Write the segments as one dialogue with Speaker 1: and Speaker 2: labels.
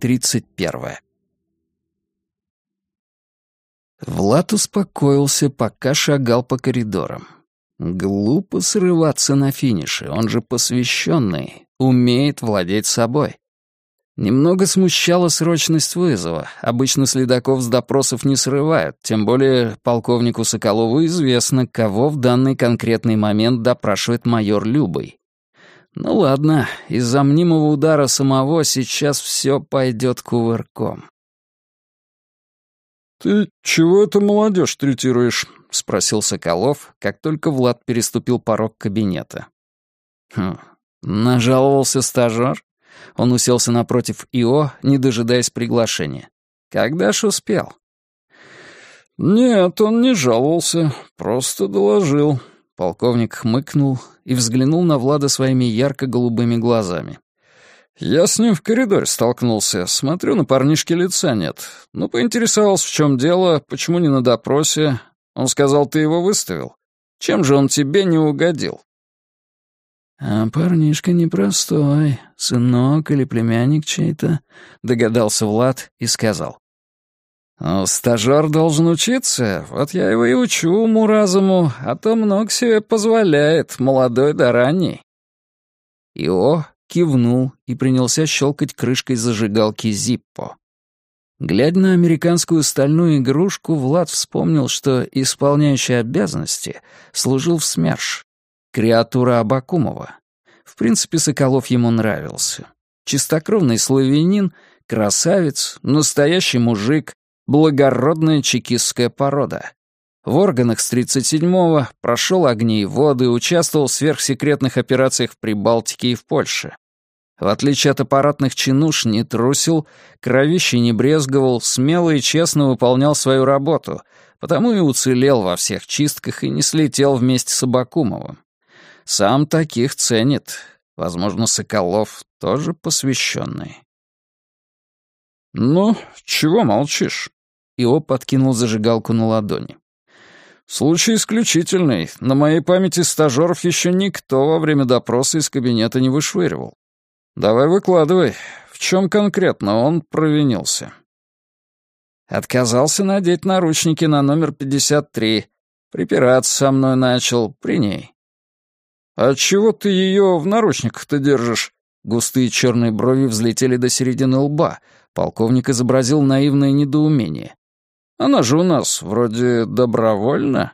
Speaker 1: 31. Влад успокоился, пока шагал по коридорам. Глупо срываться на финише, он же посвященный, умеет владеть собой. Немного смущала срочность вызова. Обычно следаков с допросов не срывают, тем более полковнику Соколову известно, кого в данный конкретный момент допрашивает майор Любый. Ну ладно, из-за мнимого удара самого сейчас все пойдет кувырком.
Speaker 2: «Ты чего это молодежь третируешь?» — спросил Соколов, как только Влад переступил порог кабинета.
Speaker 1: «Хм, нажаловался стажёр?» Он уселся напротив Ио, не дожидаясь приглашения. «Когда ж успел?»
Speaker 2: «Нет, он не жаловался, просто доложил».
Speaker 1: Полковник хмыкнул и взглянул на Влада своими ярко-голубыми глазами.
Speaker 2: «Я с ним в коридоре столкнулся. Смотрю, на парнишке лица нет. Ну, поинтересовался, в чем дело, почему не на допросе. Он сказал, ты его выставил. Чем же он тебе не угодил?»
Speaker 1: «А парнишка непростой, сынок или племянник чей-то», — догадался Влад и сказал.
Speaker 2: «Ну, стажёр должен учиться, вот я его и учу уму-разуму, а то много себе позволяет, молодой да ранний».
Speaker 1: Ио кивнул и принялся щелкать крышкой зажигалки Зиппо. Глядя на американскую стальную игрушку, Влад вспомнил, что исполняющий обязанности служил в СМЕРШ, Креатура Абакумова. В принципе, Соколов ему нравился. Чистокровный славянин, красавец, настоящий мужик, благородная чекистская порода. В органах с 37-го прошел огни и воды, участвовал в сверхсекретных операциях в Прибалтике и в Польше. В отличие от аппаратных чинуш, не трусил, кровище не брезговал, смело и честно выполнял свою работу, потому и уцелел во всех чистках и не слетел вместе с Абакумовым. Сам таких ценит. Возможно, Соколов тоже посвященный.
Speaker 2: «Ну, чего молчишь?»
Speaker 1: Ио подкинул зажигалку на ладони.
Speaker 2: «Случай исключительный. На моей памяти стажеров еще никто во время допроса из кабинета не вышвыривал. Давай выкладывай, в чем конкретно он провинился?»
Speaker 1: Отказался надеть наручники на номер 53. Припираться со мной начал при ней.
Speaker 2: «А чего ты ее в наручниках-то держишь?»
Speaker 1: Густые черные брови взлетели до середины лба. Полковник изобразил наивное недоумение.
Speaker 2: «Она же у нас вроде добровольно».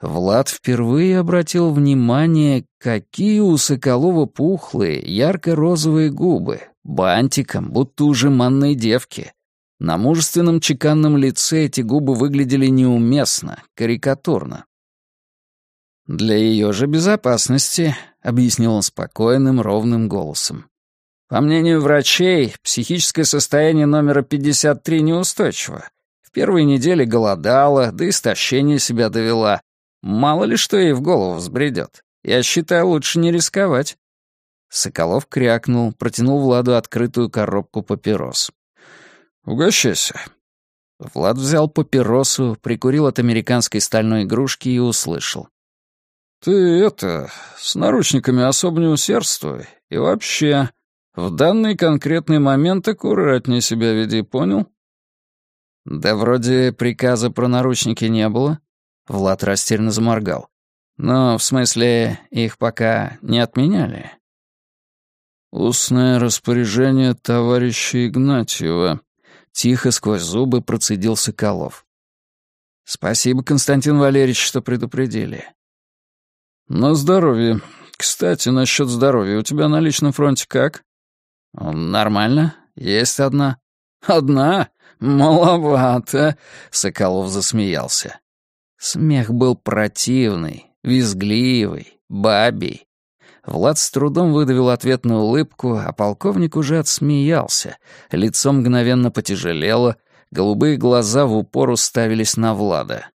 Speaker 1: Влад впервые обратил внимание, какие у Соколова пухлые, ярко-розовые губы, бантиком, будто у жеманной девки. На мужественном чеканном лице эти губы выглядели неуместно, карикатурно. «Для ее же безопасности», — объяснил он спокойным, ровным голосом. «По мнению врачей, психическое состояние номера 53 неустойчиво. В первые недели голодала, да истощение себя довела. Мало ли что ей в голову взбредет. Я считаю, лучше не рисковать». Соколов крякнул, протянул Владу открытую коробку папирос.
Speaker 2: «Угощайся».
Speaker 1: Влад взял папиросу, прикурил от американской стальной игрушки и услышал.
Speaker 2: «Ты это, с наручниками особо не усердствуй. И вообще, в данный конкретный момент аккуратнее себя веди, понял?»
Speaker 1: «Да вроде приказа про наручники не было». Влад растерянно заморгал. «Но, в смысле, их пока не отменяли?»
Speaker 2: «Устное распоряжение товарища Игнатьева», — тихо сквозь зубы процедил Соколов.
Speaker 1: «Спасибо, Константин Валерьевич, что предупредили.
Speaker 2: «На здоровье. Кстати, насчет здоровья. У тебя на личном фронте как?»
Speaker 1: «Нормально. Есть одна».
Speaker 2: «Одна? Маловато», — Соколов засмеялся.
Speaker 1: Смех был противный, визгливый, бабий. Влад с трудом выдавил ответную улыбку, а полковник уже отсмеялся. Лицо мгновенно потяжелело, голубые глаза в упор уставились на Влада.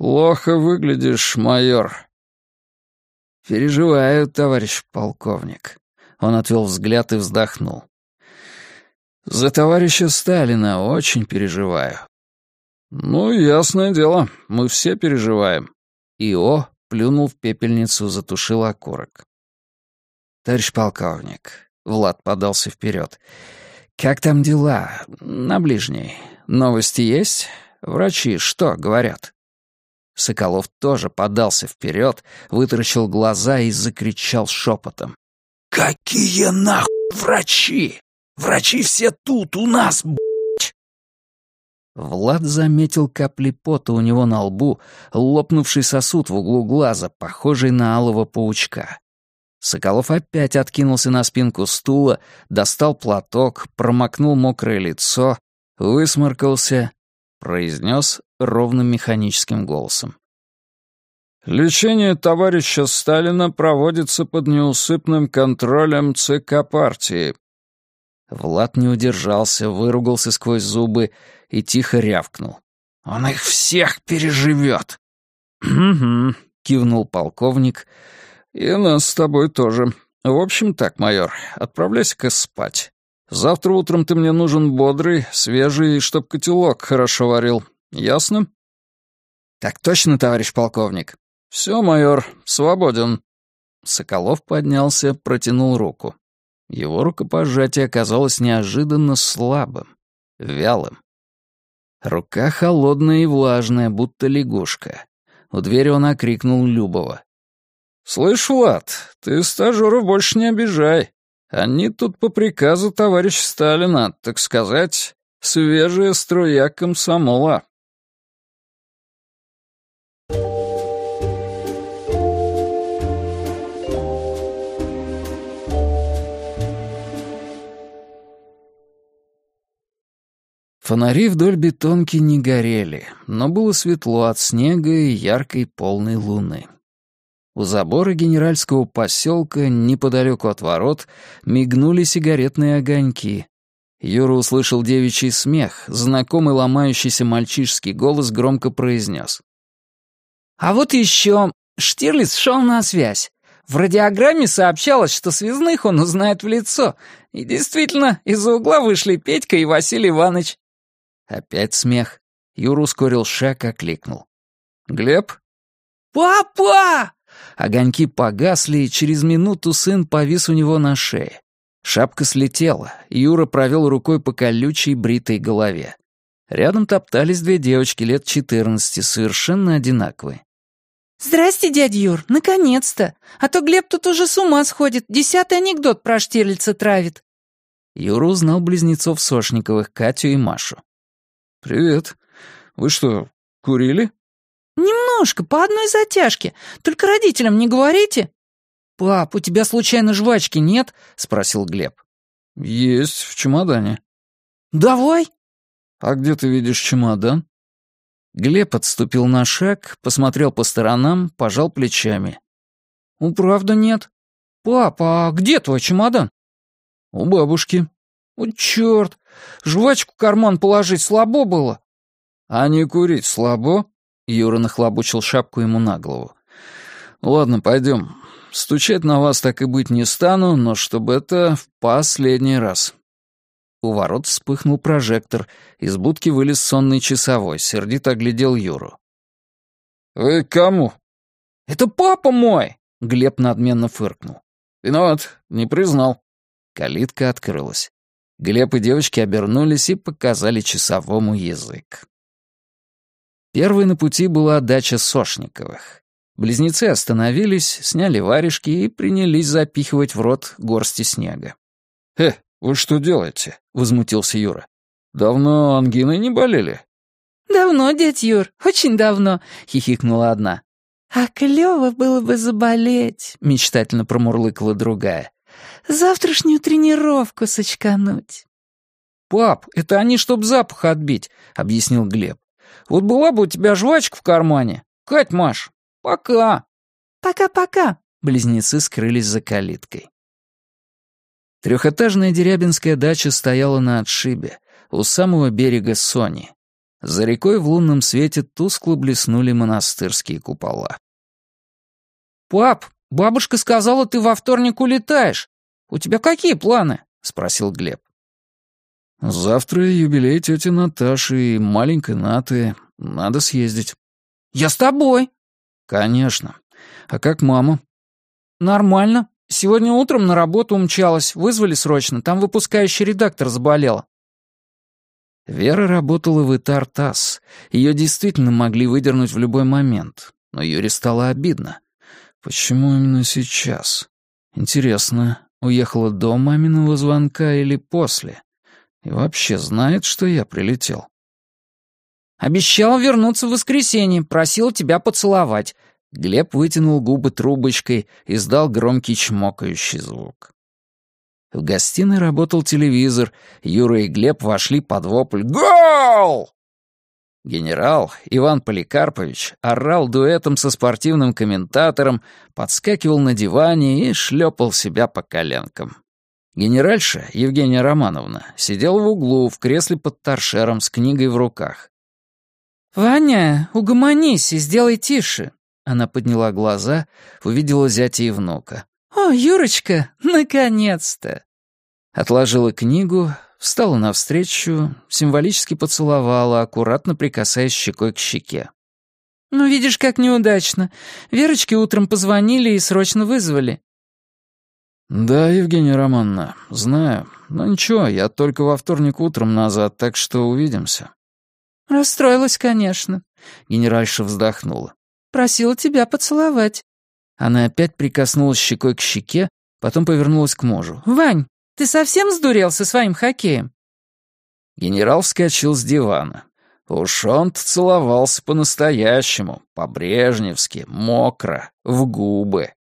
Speaker 2: «Плохо выглядишь, майор».
Speaker 1: «Переживаю, товарищ полковник». Он отвел взгляд и вздохнул. «За товарища Сталина очень переживаю».
Speaker 2: «Ну, ясное дело, мы все переживаем».
Speaker 1: Ио плюнул в пепельницу, затушил окурок. «Товарищ полковник, — Влад подался вперед. «Как там дела? На ближней. Новости есть? Врачи что говорят?» Соколов тоже подался вперед, вытаращил глаза и закричал шепотом. «Какие нахуй врачи? Врачи все тут, у нас, блядь!» Влад заметил капли пота у него на лбу, лопнувший сосуд в углу глаза, похожий на алого паучка. Соколов опять откинулся на спинку стула, достал платок, промокнул мокрое лицо, высморкался, произнес ровным механическим голосом.
Speaker 2: Лечение товарища Сталина проводится под неусыпным контролем ЦК партии.
Speaker 1: Влад не удержался, выругался сквозь зубы и тихо рявкнул. «Он их всех переживет!»
Speaker 2: «Угу», — кивнул полковник. «И нас с тобой тоже. В общем так, майор, отправляйся-ка спать. Завтра утром ты мне нужен бодрый, свежий, чтоб котелок хорошо варил. Ясно?»
Speaker 1: «Так точно, товарищ полковник».
Speaker 2: «Все, майор, свободен».
Speaker 1: Соколов поднялся, протянул руку. Его рукопожатие оказалось неожиданно слабым, вялым. Рука холодная и влажная, будто лягушка. У двери он окрикнул Любова.
Speaker 2: «Слышь, Влад, ты стажеров больше не обижай. Они тут по приказу товарища Сталина, так сказать, свежая струя комсомола».
Speaker 1: Фонари вдоль бетонки не горели, но было светло от снега и яркой полной луны. У забора генеральского поселка, неподалеку от ворот, мигнули сигаретные огоньки. Юра услышал девичий смех, знакомый ломающийся мальчишский голос громко произнес. «А вот еще Штирлиц шел на связь. В радиограмме сообщалось, что связных он узнает в лицо. И действительно, из-за угла вышли Петька и Василий Иванович. Опять смех. Юра ускорил шаг, окликнул. «Глеб?» «Папа!» Огоньки погасли, и через минуту сын повис у него на шее. Шапка слетела, Юра провел рукой по колючей бритой голове. Рядом топтались две девочки лет четырнадцати, совершенно одинаковые.
Speaker 3: «Здрасте, дядя Юр, наконец-то! А то Глеб тут уже с ума сходит, десятый анекдот про Штирлица травит».
Speaker 1: Юра узнал близнецов Сошниковых, Катю и Машу.
Speaker 2: «Привет. Вы что, курили?»
Speaker 3: «Немножко, по одной затяжке. Только родителям не говорите».
Speaker 1: «Пап, у тебя случайно жвачки нет?» — спросил Глеб.
Speaker 2: «Есть, в чемодане».
Speaker 3: «Давай».
Speaker 2: «А где ты видишь чемодан?»
Speaker 1: Глеб отступил на шаг, посмотрел по сторонам, пожал плечами.
Speaker 3: «У правда нет. Папа, а где твой чемодан?»
Speaker 2: «У бабушки».
Speaker 3: «О, черт! Жвачку в карман положить слабо было».
Speaker 2: «А не курить слабо?» Юра нахлобучил шапку ему на голову. «Ладно, пойдем. Стучать на вас так и быть не стану, но чтобы это в последний раз».
Speaker 1: У ворот вспыхнул прожектор, из будки вылез сонный часовой, сердито оглядел Юру.
Speaker 2: «Вы кому?»
Speaker 3: «Это папа мой!»
Speaker 1: — Глеб надменно фыркнул.
Speaker 2: «Виноват, не признал».
Speaker 1: Калитка открылась. Глеб и девочки обернулись и показали часовому язык. Первой на пути была дача Сошниковых. Близнецы остановились, сняли варежки и принялись запихивать в рот горсти снега.
Speaker 2: «Э, вы что делаете?» — возмутился Юра. «Давно ангиной не болели?»
Speaker 3: «Давно, дядь Юр, очень давно», — хихикнула одна. «А клёво было бы заболеть», — мечтательно промурлыкала другая завтрашнюю тренировку сочкануть».
Speaker 1: «Пап, это они, чтоб запах отбить», — объяснил Глеб. «Вот была бы у тебя жвачка в кармане. Кать, Маш, пока».
Speaker 3: «Пока-пока», —
Speaker 1: близнецы скрылись за калиткой. Трехэтажная дерябинская дача стояла на отшибе, у самого берега Сони. За рекой в лунном свете тускло блеснули монастырские купола.
Speaker 3: «Пап, бабушка сказала, ты во вторник улетаешь. «У тебя какие планы?» — спросил Глеб.
Speaker 2: «Завтра юбилей тети Наташи и маленькой Наты. Надо съездить».
Speaker 3: «Я с тобой».
Speaker 2: «Конечно. А как мама?»
Speaker 3: «Нормально. Сегодня утром на работу умчалась, вызвали срочно, там выпускающий редактор заболела».
Speaker 1: Вера работала в Итар-ТАСС. Ее действительно могли выдернуть в любой момент. Но Юре стало обидно. Почему именно сейчас? Интересно, уехала до маминого звонка или после? И вообще знает, что я прилетел?
Speaker 3: «Обещал вернуться в воскресенье, просил тебя поцеловать».
Speaker 1: Глеб вытянул губы трубочкой, и издал громкий чмокающий звук. В гостиной работал телевизор, Юра и Глеб вошли под вопль «Гол!». Генерал Иван Поликарпович орал дуэтом со спортивным комментатором, подскакивал на диване и шлепал себя по коленкам. Генеральша Евгения Романовна сидела в углу в кресле под торшером с книгой в руках.
Speaker 3: «Ваня, угомонись и сделай тише!» Она подняла глаза, увидела зятя и внука. «О, Юрочка, наконец-то!»
Speaker 1: Отложила книгу, встала навстречу, символически поцеловала, аккуратно прикасаясь щекой к щеке.
Speaker 3: «Ну, видишь, как неудачно. Верочке утром позвонили и срочно вызвали».
Speaker 1: «Да, Евгения Романовна, знаю. Но ничего, я только во вторник утром назад, так что увидимся».
Speaker 3: «Расстроилась, конечно», — генеральша вздохнула. «Просила тебя поцеловать».
Speaker 1: Она опять прикоснулась щекой к щеке, потом повернулась к мужу.
Speaker 3: «Вань, ты совсем сдурел со своим хоккеем?»
Speaker 1: Генерал вскочил с дивана. Уж он целовался по-настоящему, по-брежневски, мокро, в губы.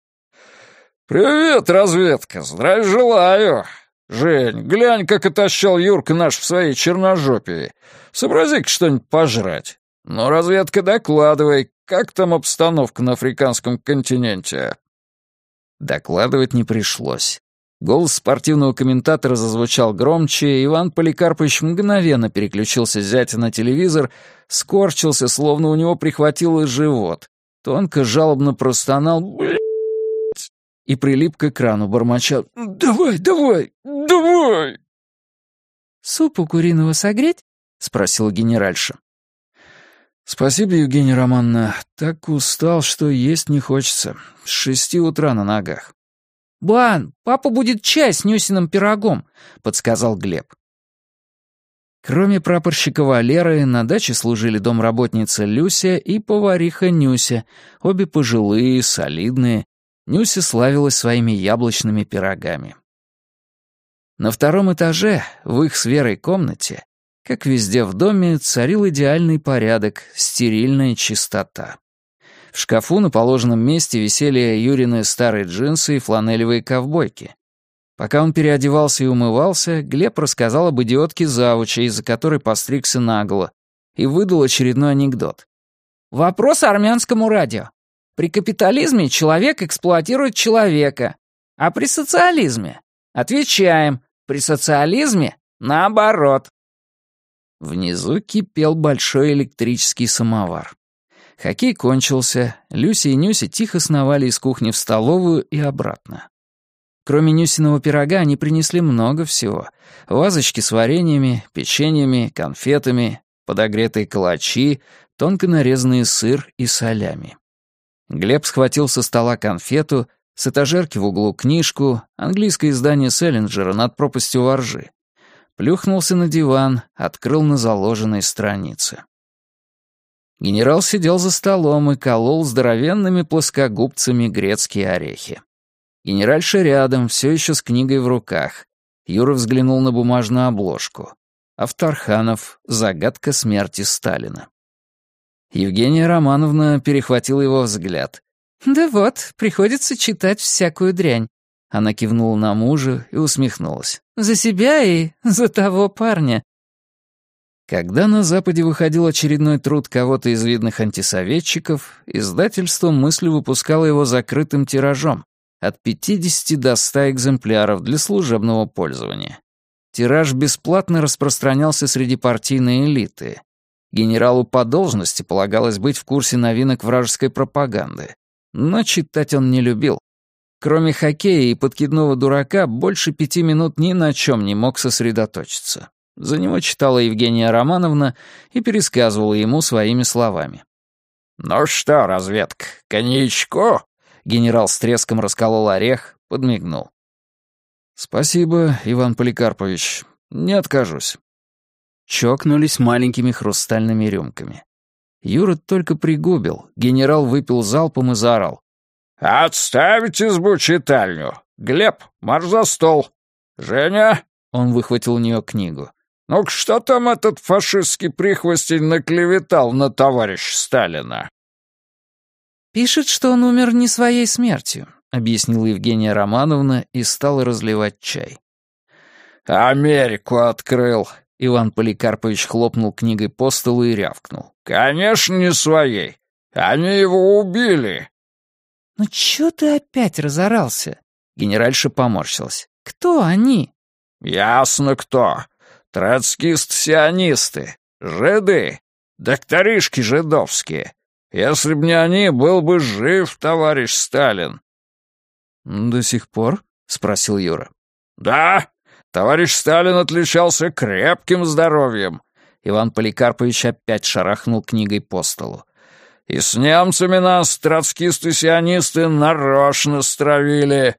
Speaker 2: «Привет, разведка, здравия желаю!» «Жень, глянь, как отощал Юрка наш в своей черножопии. Сообрази-ка что-нибудь пожрать. Ну, разведка, докладывай, как там обстановка на африканском континенте?»
Speaker 1: Докладывать не пришлось. Голос спортивного комментатора зазвучал громче, Иван Поликарпович мгновенно переключился зятя на телевизор, скорчился, словно у него прихватило живот. Тонко жалобно простонал «Блядь!» и прилип к экрану, бормоча «Давай, давай, давай!»
Speaker 3: «Супу куриного согреть?» — спросила генеральша.
Speaker 1: «Спасибо, Евгения Романовна. Так устал, что есть не хочется. С шести утра на ногах».
Speaker 3: «Бан, папа будет чай с Нюсиным пирогом», — подсказал Глеб.
Speaker 1: Кроме прапорщика Валеры, на даче служили домработница Люся и повариха Нюся, обе пожилые, солидные. Нюся славилась своими яблочными пирогами. На втором этаже, в их с Верой комнате, как везде в доме, царил идеальный порядок, стерильная чистота. В шкафу на положенном месте висели Юрины старые джинсы и фланелевые ковбойки. Пока он переодевался и умывался, Глеб рассказал об идиотке завуча, из-за которой постригся нагло, и выдал очередной анекдот.
Speaker 3: «Вопрос армянскому радио. При капитализме человек эксплуатирует человека, а при социализме? Отвечаем, при социализме наоборот».
Speaker 1: Внизу кипел большой электрический самовар. Хоккей кончился, Люся и Нюся тихо сновали из кухни в столовую и обратно. Кроме Нюсиного пирога они принесли много всего. Вазочки с вареньями, печеньями, конфетами, подогретые калачи, тонко нарезанный сыр и солями. Глеб схватил со стола конфету, с этажерки в углу книжку, английское издание Селлинджера над пропастью воржи. Плюхнулся на диван, открыл на заложенной странице. Генерал сидел за столом и колол здоровенными плоскогубцами грецкие орехи. Генеральша рядом, все еще с книгой в руках. Юра взглянул на бумажную обложку. Авторханов «Загадка смерти Сталина». Евгения Романовна перехватила его взгляд.
Speaker 3: «Да вот, приходится читать всякую дрянь».
Speaker 1: Она кивнула на мужа и усмехнулась.
Speaker 3: «За себя и за того парня.
Speaker 1: Когда на Западе выходил очередной труд кого-то из видных антисоветчиков, издательство мыслью выпускало его закрытым тиражом от 50 до 100 экземпляров для служебного пользования. Тираж бесплатно распространялся среди партийной элиты. Генералу по должности полагалось быть в курсе новинок вражеской пропаганды, но читать он не любил. Кроме хоккея и подкидного дурака, больше пяти минут ни на чем не мог сосредоточиться. За него читала Евгения Романовна и пересказывала ему своими словами.
Speaker 2: «Ну что, разведка, коньячку?» Генерал с треском расколол орех,
Speaker 1: подмигнул. «Спасибо, Иван Поликарпович. Не откажусь». Чокнулись маленькими хрустальными рюмками. Юра только пригубил. Генерал выпил залпом и заорал.
Speaker 2: «Отставить избу-читальню! Глеб, марш за стол! Женя!» Он выхватил у нее книгу. «Ну-ка, что там этот фашистский прихвостень наклеветал на товарища Сталина?»
Speaker 3: «Пишет, что он умер не своей смертью», — объяснила Евгения Романовна и стала разливать чай.
Speaker 2: «Америку открыл», —
Speaker 1: Иван Поликарпович хлопнул книгой по столу и рявкнул.
Speaker 2: «Конечно, не своей. Они его убили».
Speaker 3: «Ну чё ты опять разорался?» Генеральша поморщилась. «Кто они?»
Speaker 2: «Ясно кто. Троцкист-сионисты. Жиды. Докторишки жидовские. Если б не они, был бы жив товарищ Сталин».
Speaker 1: «До сих пор?» — спросил Юра.
Speaker 2: «Да. Товарищ Сталин отличался крепким здоровьем».
Speaker 1: Иван Поликарпович опять шарахнул книгой по столу.
Speaker 2: «И с немцами нас троцкисты-сионисты нарочно стравили.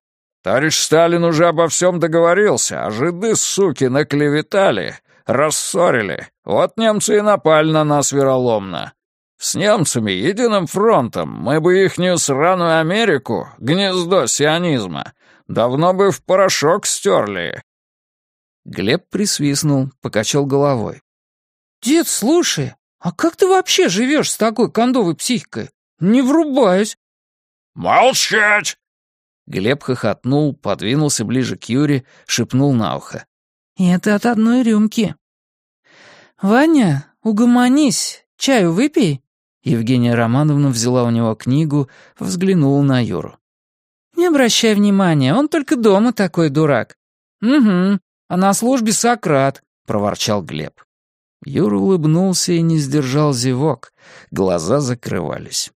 Speaker 2: Товарищ Сталин уже обо всем договорился, а жиды, суки, наклеветали, рассорили. Вот немцы и напали на нас вероломно. С немцами, единым фронтом, мы бы ихнюю сраную Америку, гнездо сионизма, давно бы в порошок стерли».
Speaker 1: Глеб присвистнул, покачал головой.
Speaker 3: «Дед, слушай, а как ты вообще живешь с такой кондовой психикой? Не врубаюсь».
Speaker 2: «Молчать!»
Speaker 1: Глеб хохотнул, подвинулся ближе к Юре, шепнул на ухо.
Speaker 3: «Это от одной рюмки». «Ваня, угомонись, чаю выпей».
Speaker 1: Евгения Романовна взяла у него книгу, взглянула на Юру.
Speaker 3: «Не обращай внимания, он только дома такой дурак». «Угу, а на службе Сократ», — проворчал Глеб.
Speaker 1: Юра улыбнулся и не сдержал зевок. Глаза закрывались.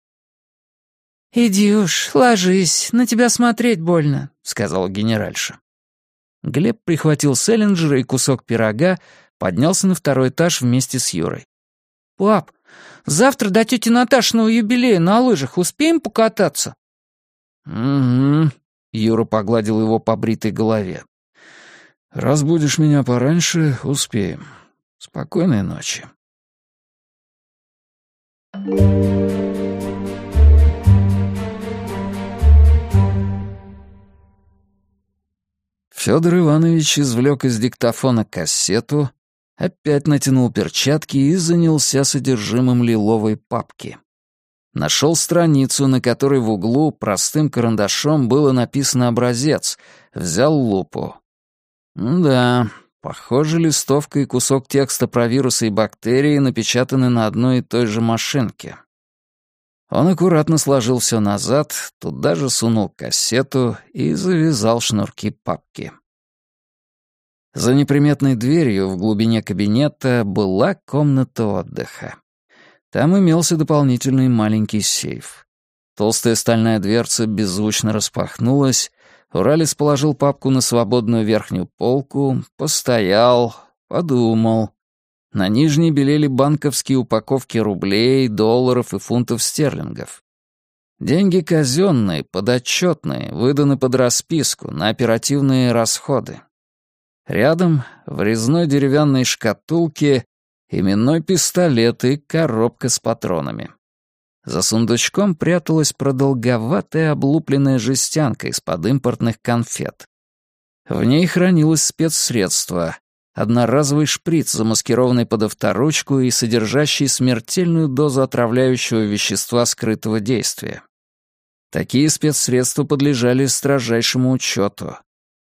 Speaker 3: «Иди уж, ложись, на тебя смотреть больно», — сказал генеральша.
Speaker 1: Глеб прихватил Селлинджера и кусок пирога, поднялся на второй этаж вместе с Юрой.
Speaker 3: «Пап, завтра до тети Наташиного юбилея на лыжах успеем покататься?»
Speaker 1: «Угу», — Юра погладил его по бритой голове. «Разбудишь меня пораньше, успеем. Спокойной ночи». Федор Иванович извлек из диктофона кассету, опять натянул перчатки и занялся содержимым лиловой папки. Нашел страницу, на которой в углу простым карандашом было написано «образец», взял лупу. Да, похоже, листовка и кусок текста про вирусы и бактерии напечатаны на одной и той же машинке. Он аккуратно сложил все назад, туда же сунул кассету и завязал шнурки папки. За неприметной дверью в глубине кабинета была комната отдыха. Там имелся дополнительный маленький сейф. Толстая стальная дверца беззвучно распахнулась, Уралец положил папку на свободную верхнюю полку, постоял, подумал. На нижней белели банковские упаковки рублей, долларов и фунтов стерлингов. Деньги казенные, подотчетные, выданы под расписку, на оперативные расходы. Рядом, в резной деревянной шкатулке, именной пистолет и коробка с патронами. За сундучком пряталась продолговатая облупленная жестянка из-под импортных конфет. В ней хранилось спецсредство, одноразовый шприц, замаскированный под авторучку и содержащий смертельную дозу отравляющего вещества скрытого действия. Такие спецсредства подлежали строжайшему учету.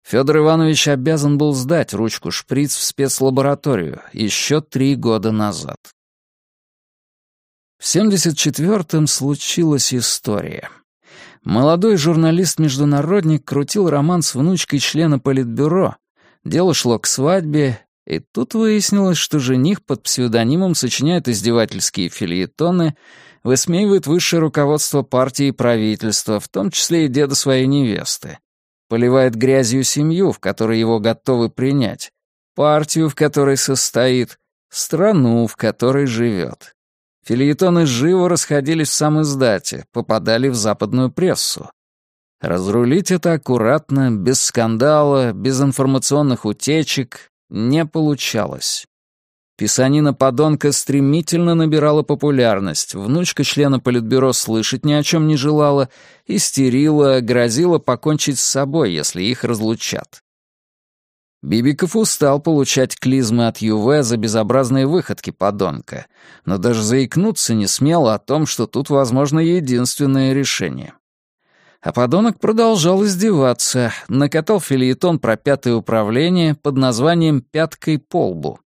Speaker 1: Федор Иванович обязан был сдать ручку шприц в спецлабораторию еще три года назад. В 74-м случилась история. Молодой журналист-международник крутил роман с внучкой члена Политбюро, Дело шло к свадьбе, и тут выяснилось, что жених под псевдонимом сочиняет издевательские фильетоны, высмеивает высшее руководство партии и правительства, в том числе и деда своей невесты. Поливает грязью семью, в которой его готовы принять, партию, в которой состоит, страну, в которой живет. Фильетоны живо расходились в сам издате, попадали в западную прессу. Разрулить это аккуратно, без скандала, без информационных утечек не получалось. Писанина подонка стремительно набирала популярность, внучка члена Политбюро слышать ни о чем не желала, истерила, грозила покончить с собой, если их разлучат. Бибиков устал получать клизмы от ЮВ за безобразные выходки подонка, но даже заикнуться не смел о том, что тут возможно единственное решение. А подонок продолжал издеваться, накатал филиетон про пятое управление под названием «Пяткой по лбу».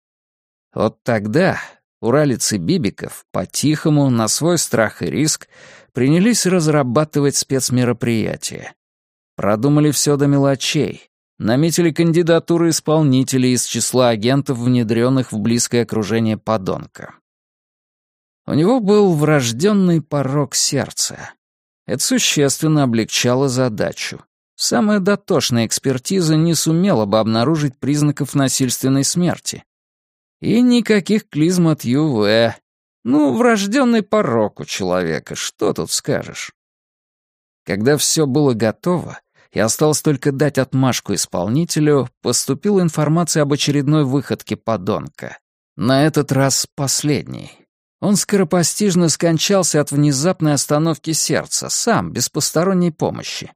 Speaker 1: Вот тогда уралец и Бибиков по-тихому, на свой страх и риск, принялись разрабатывать спецмероприятия. Продумали все до мелочей, наметили кандидатуры исполнителей из числа агентов, внедренных в близкое окружение подонка. У него был врожденный порог сердца. Это существенно облегчало задачу. Самая дотошная экспертиза не сумела бы обнаружить признаков насильственной смерти. И никаких клизм от ЮВ. Ну, врожденный порог у человека, что тут скажешь. Когда все было готово, и осталось только дать отмашку исполнителю, поступила информация об очередной выходке подонка. На этот раз последней. Он скоропостижно скончался от внезапной остановки сердца, сам, без посторонней помощи.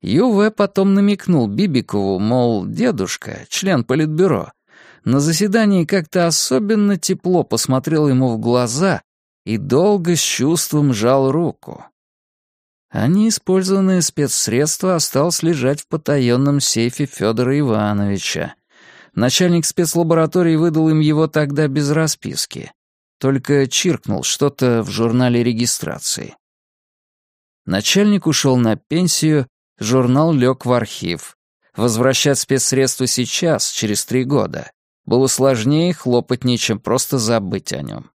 Speaker 1: Юве потом намекнул Бибикову, мол, дедушка, член политбюро, на заседании как-то особенно тепло посмотрел ему в глаза и долго с чувством жал руку. А неиспользованное спецсредство осталось лежать в потаенном сейфе Федора Ивановича. Начальник спецлаборатории выдал им его тогда без расписки. Только чиркнул что-то в журнале регистрации. Начальник ушел на пенсию, журнал лег в архив. Возвращать спецсредства сейчас, через три года, было сложнее хлопотнее, чем просто забыть о нем.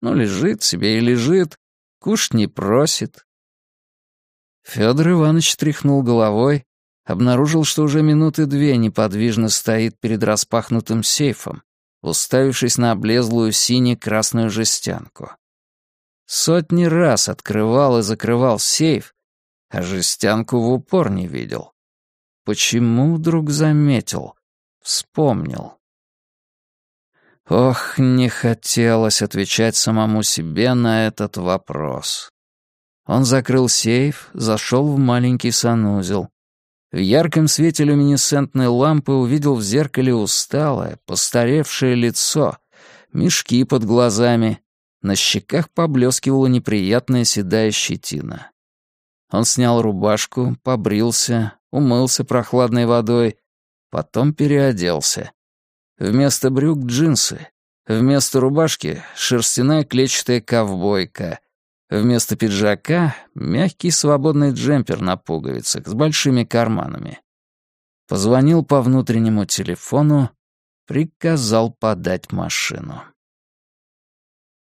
Speaker 1: Ну, лежит себе и лежит, кушать не просит. Федор Иванович тряхнул головой, обнаружил, что уже минуты две неподвижно стоит перед распахнутым сейфом, уставившись на облезлую сине-красную жестянку. Сотни раз открывал и закрывал сейф, а жестянку в упор не видел. Почему вдруг заметил? Вспомнил. Ох, не хотелось отвечать самому себе на этот вопрос. Он закрыл сейф, зашел в маленький санузел. В ярком свете люминесцентной лампы увидел в зеркале усталое, постаревшее лицо, мешки под глазами, на щеках поблескивала неприятная седая щетина. Он снял рубашку, побрился, умылся прохладной водой, потом переоделся. Вместо брюк — джинсы, вместо рубашки — шерстяная клетчатая ковбойка, Вместо пиджака — мягкий свободный джемпер на пуговицах с большими карманами. Позвонил по внутреннему телефону, приказал подать машину.